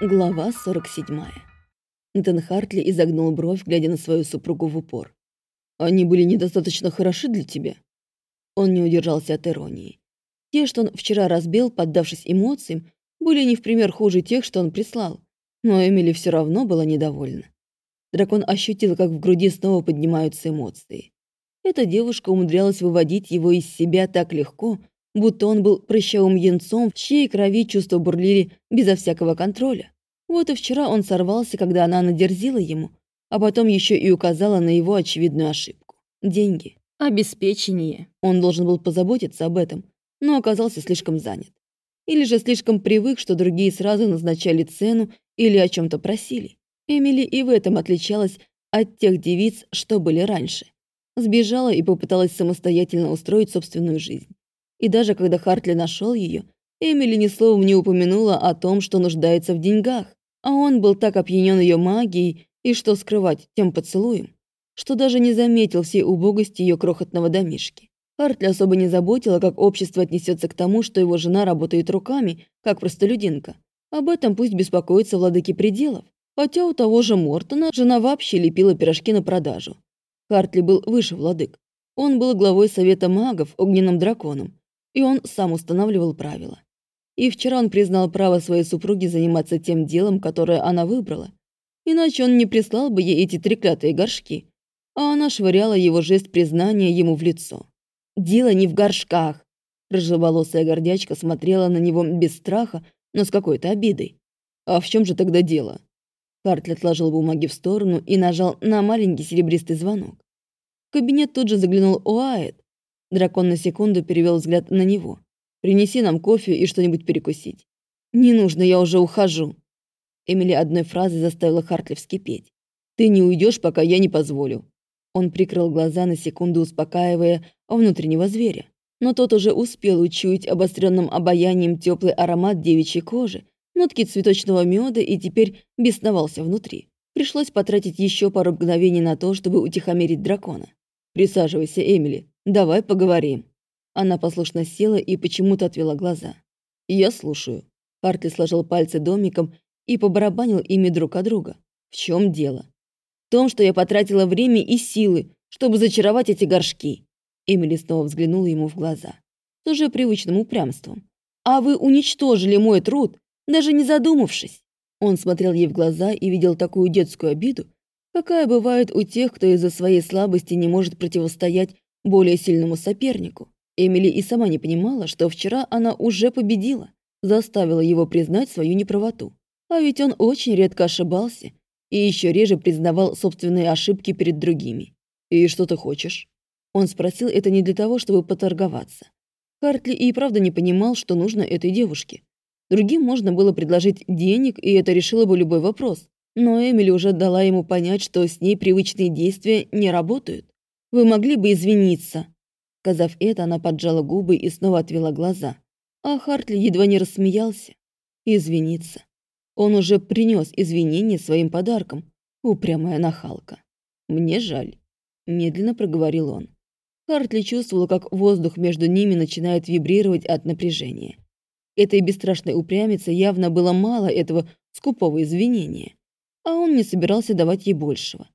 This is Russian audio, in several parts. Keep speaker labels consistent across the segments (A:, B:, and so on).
A: Глава 47. Натан Хартли изогнул бровь, глядя на свою супругу в упор. «Они были недостаточно хороши для тебя?» Он не удержался от иронии. Те, что он вчера разбил, поддавшись эмоциям, были не в пример хуже тех, что он прислал. Но Эмили все равно была недовольна. Дракон ощутил, как в груди снова поднимаются эмоции. Эта девушка умудрялась выводить его из себя так легко, будто он был прыщавым янцом, в чьей крови чувства бурлили безо всякого контроля. Вот и вчера он сорвался, когда она надерзила ему, а потом еще и указала на его очевидную ошибку. Деньги. Обеспечение. Он должен был позаботиться об этом, но оказался слишком занят. Или же слишком привык, что другие сразу назначали цену или о чем-то просили. Эмили и в этом отличалась от тех девиц, что были раньше. Сбежала и попыталась самостоятельно устроить собственную жизнь. И даже когда Хартли нашел ее, Эмили ни словом не упомянула о том, что нуждается в деньгах, а он был так опьянен ее магией и, что скрывать, тем поцелуем, что даже не заметил всей убогости ее крохотного домишки. Хартли особо не заботила, как общество отнесется к тому, что его жена работает руками, как простолюдинка. Об этом пусть беспокоятся владыки пределов. Хотя у того же Мортона жена вообще лепила пирожки на продажу. Хартли был выше владык. Он был главой Совета магов, огненным драконом, и он сам устанавливал правила. И вчера он признал право своей супруги заниматься тем делом, которое она выбрала. Иначе он не прислал бы ей эти треклятые горшки, а она швыряла его жест признания ему в лицо. «Дело не в горшках!» Рыжеволосая гордячка смотрела на него без страха, но с какой-то обидой. «А в чем же тогда дело?» Хартли отложил бумаги в сторону и нажал на маленький серебристый звонок. В кабинет тут же заглянул Уайт, Дракон на секунду перевел взгляд на него. «Принеси нам кофе и что-нибудь перекусить». «Не нужно, я уже ухожу». Эмили одной фразой заставила Хартли вскипеть. «Ты не уйдешь, пока я не позволю». Он прикрыл глаза на секунду, успокаивая внутреннего зверя. Но тот уже успел учуять обостренным обаянием теплый аромат девичьей кожи, нотки цветочного меда и теперь бесновался внутри. Пришлось потратить еще пару мгновений на то, чтобы утихомирить дракона. «Присаживайся, Эмили», «Давай поговорим». Она послушно села и почему-то отвела глаза. «Я слушаю». Хартли сложил пальцы домиком и побарабанил ими друг от друга. «В чем дело?» «В том, что я потратила время и силы, чтобы зачаровать эти горшки». Эмили снова взглянула ему в глаза. С уже привычным упрямством. «А вы уничтожили мой труд, даже не задумавшись». Он смотрел ей в глаза и видел такую детскую обиду, какая бывает у тех, кто из-за своей слабости не может противостоять более сильному сопернику. Эмили и сама не понимала, что вчера она уже победила, заставила его признать свою неправоту. А ведь он очень редко ошибался и еще реже признавал собственные ошибки перед другими. «И что ты хочешь?» Он спросил это не для того, чтобы поторговаться. Хартли и правда не понимал, что нужно этой девушке. Другим можно было предложить денег, и это решило бы любой вопрос. Но Эмили уже дала ему понять, что с ней привычные действия не работают. Вы могли бы извиниться?» Сказав это, она поджала губы и снова отвела глаза. А Хартли едва не рассмеялся. «Извиниться. Он уже принес извинения своим подарком. Упрямая нахалка. Мне жаль», — медленно проговорил он. Хартли чувствовала, как воздух между ними начинает вибрировать от напряжения. Этой бесстрашной упрямице явно было мало этого скупого извинения, а он не собирался давать ей большего.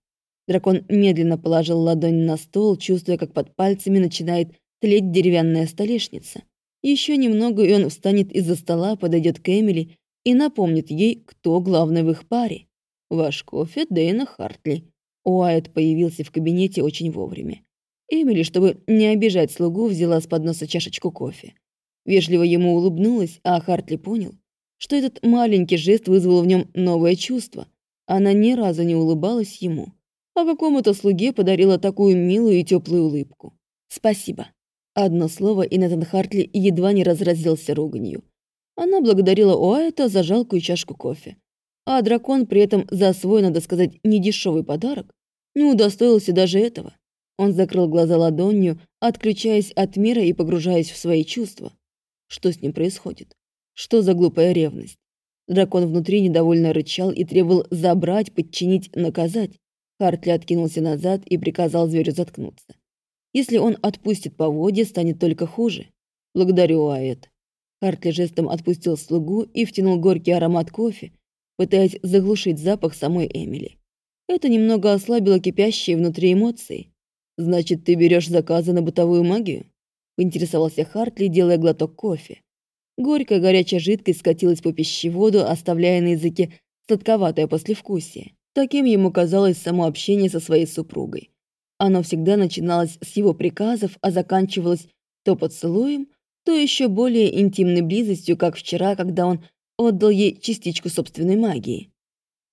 A: Дракон медленно положил ладонь на стол, чувствуя, как под пальцами начинает тлеть деревянная столешница. Еще немного, и он встанет из-за стола, подойдет к Эмили и напомнит ей, кто главный в их паре. «Ваш кофе, Дэйна Хартли». Уайт появился в кабинете очень вовремя. Эмили, чтобы не обижать слугу, взяла с подноса чашечку кофе. Вежливо ему улыбнулась, а Хартли понял, что этот маленький жест вызвал в нем новое чувство. Она ни разу не улыбалась ему а какому-то слуге подарила такую милую и теплую улыбку. «Спасибо». Одно слово, и Нэтан Хартли едва не разразился руганью. Она благодарила Уайта за жалкую чашку кофе. А дракон при этом за свой, надо сказать, недешевый подарок не удостоился даже этого. Он закрыл глаза ладонью, отключаясь от мира и погружаясь в свои чувства. Что с ним происходит? Что за глупая ревность? Дракон внутри недовольно рычал и требовал забрать, подчинить, наказать. Хартли откинулся назад и приказал зверю заткнуться. Если он отпустит поводья, станет только хуже. Благодарю, Уайт. Хартли жестом отпустил слугу и втянул горький аромат кофе, пытаясь заглушить запах самой Эмили. Это немного ослабило кипящие внутри эмоции. «Значит, ты берешь заказы на бытовую магию?» — поинтересовался Хартли, делая глоток кофе. Горькая горячая жидкость скатилась по пищеводу, оставляя на языке сладковатое послевкусие. Таким ему казалось само общение со своей супругой. Оно всегда начиналось с его приказов, а заканчивалось то поцелуем, то еще более интимной близостью, как вчера, когда он отдал ей частичку собственной магии.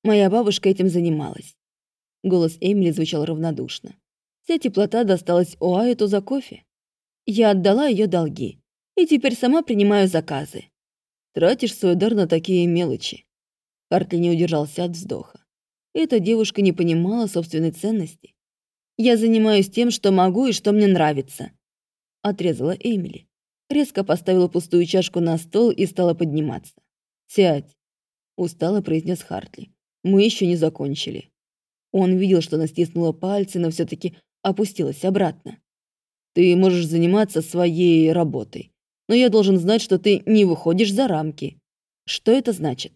A: Моя бабушка этим занималась. Голос Эмили звучал равнодушно. Вся теплота досталась Уайту за кофе. Я отдала ее долги, и теперь сама принимаю заказы. Тратишь свой дар на такие мелочи. Хартли не удержался от вздоха. Эта девушка не понимала собственной ценности. Я занимаюсь тем, что могу и что мне нравится. Отрезала Эмили. Резко поставила пустую чашку на стол и стала подниматься. «Сядь», — устало произнес Хартли. «Мы еще не закончили». Он видел, что она стиснула пальцы, но все таки опустилась обратно. Ты можешь заниматься своей работой, но я должен знать, что ты не выходишь за рамки. Что это значит?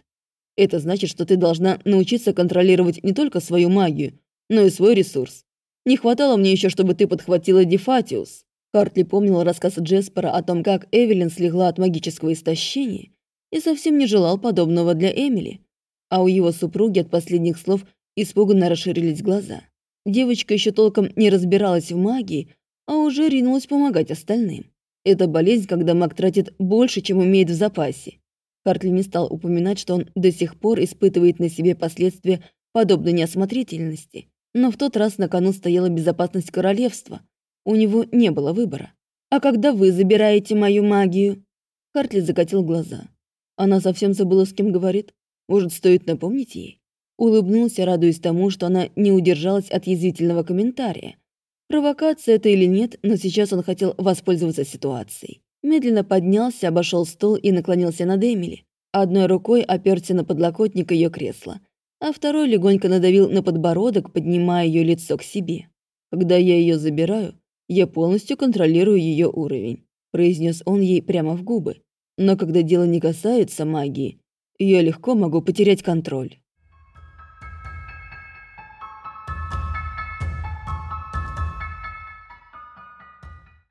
A: Это значит, что ты должна научиться контролировать не только свою магию, но и свой ресурс. Не хватало мне еще, чтобы ты подхватила Дефатиус. Хартли помнил рассказ Джеспера о том, как Эвелин слегла от магического истощения и совсем не желал подобного для Эмили. А у его супруги от последних слов испуганно расширились глаза. Девочка еще толком не разбиралась в магии, а уже ринулась помогать остальным. Это болезнь, когда маг тратит больше, чем умеет в запасе. Хартли не стал упоминать, что он до сих пор испытывает на себе последствия подобной неосмотрительности. Но в тот раз на кону стояла безопасность королевства. У него не было выбора. «А когда вы забираете мою магию?» Хартли закатил глаза. Она совсем забыла, с кем говорит. Может, стоит напомнить ей? Улыбнулся, радуясь тому, что она не удержалась от язвительного комментария, Провокация это или нет, но сейчас он хотел воспользоваться ситуацией. Медленно поднялся, обошел стол и наклонился над Эмили. Одной рукой оперся на подлокотник ее кресла, а второй легонько надавил на подбородок, поднимая ее лицо к себе. «Когда я ее забираю, я полностью контролирую ее уровень», произнес он ей прямо в губы. «Но когда дело не касается магии, я легко могу потерять контроль».